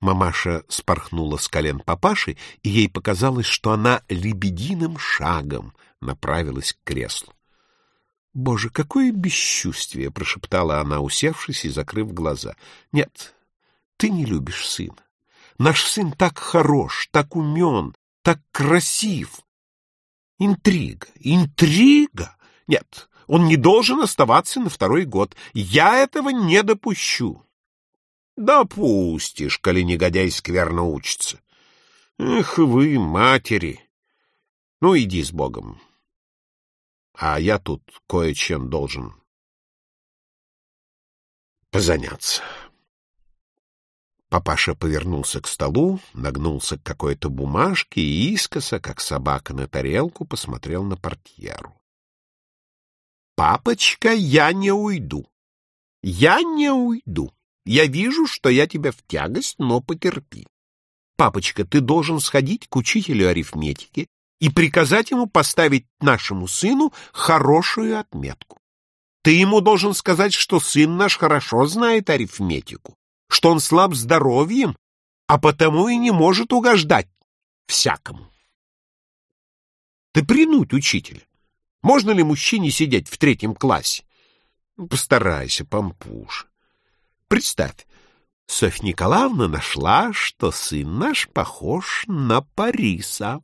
Мамаша спорхнула с колен папаши, и ей показалось, что она лебединым шагом направилась к креслу. «Боже, какое бесчувствие!» — прошептала она, усевшись и закрыв глаза. «Нет, ты не любишь сына. Наш сын так хорош, так умен, так красив. Интрига, интрига! Нет, он не должен оставаться на второй год. Я этого не допущу. Допустишь, коли негодяй скверно учится. Эх вы, матери! Ну, иди с Богом. А я тут кое-чем должен позаняться. Папаша повернулся к столу, нагнулся к какой-то бумажке и искоса, как собака на тарелку, посмотрел на портьеру. «Папочка, я не уйду. Я не уйду. Я вижу, что я тебя в тягость, но потерпи. Папочка, ты должен сходить к учителю арифметики и приказать ему поставить нашему сыну хорошую отметку. Ты ему должен сказать, что сын наш хорошо знает арифметику, что он слаб здоровьем, а потому и не может угождать всякому. Ты принуть учителя. Можно ли мужчине сидеть в третьем классе? Постарайся, пампуш. Представь, Софья Николаевна нашла, что сын наш похож на Париса.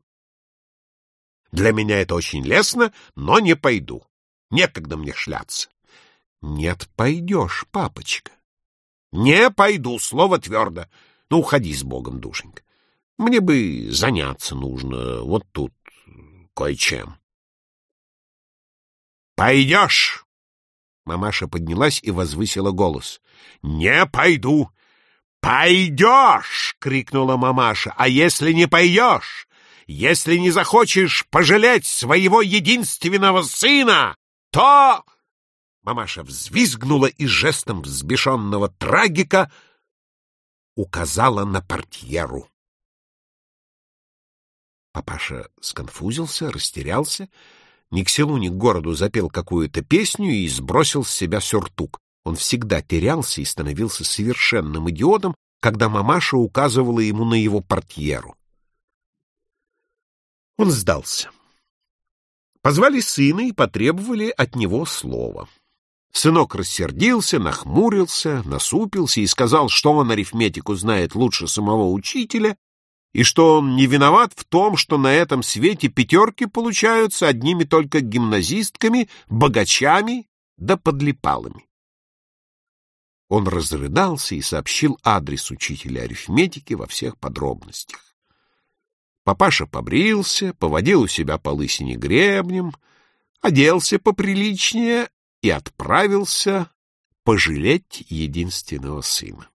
Для меня это очень лестно, но не пойду. Некогда мне шляться. Нет, пойдешь, папочка. Не пойду, слово твердо. Ну, уходи с Богом, душенька. Мне бы заняться нужно вот тут кое-чем. Пойдешь! Мамаша поднялась и возвысила голос. Не пойду! «Пойдешь!» — крикнула мамаша. «А если не пойдешь, если не захочешь пожалеть своего единственного сына, то...» Мамаша взвизгнула и жестом взбешенного трагика указала на портьеру. Папаша сконфузился, растерялся, ни к селу, ни к городу запел какую-то песню и сбросил с себя сюртук. Он всегда терялся и становился совершенным идиотом, когда мамаша указывала ему на его портьеру. Он сдался. Позвали сына и потребовали от него слова. Сынок рассердился, нахмурился, насупился и сказал, что он арифметику знает лучше самого учителя, и что он не виноват в том, что на этом свете пятерки получаются одними только гимназистками, богачами да подлипалами. Он разрыдался и сообщил адрес учителя арифметики во всех подробностях. Папаша побрился, поводил у себя по лысине гребнем, оделся поприличнее и отправился пожалеть единственного сына.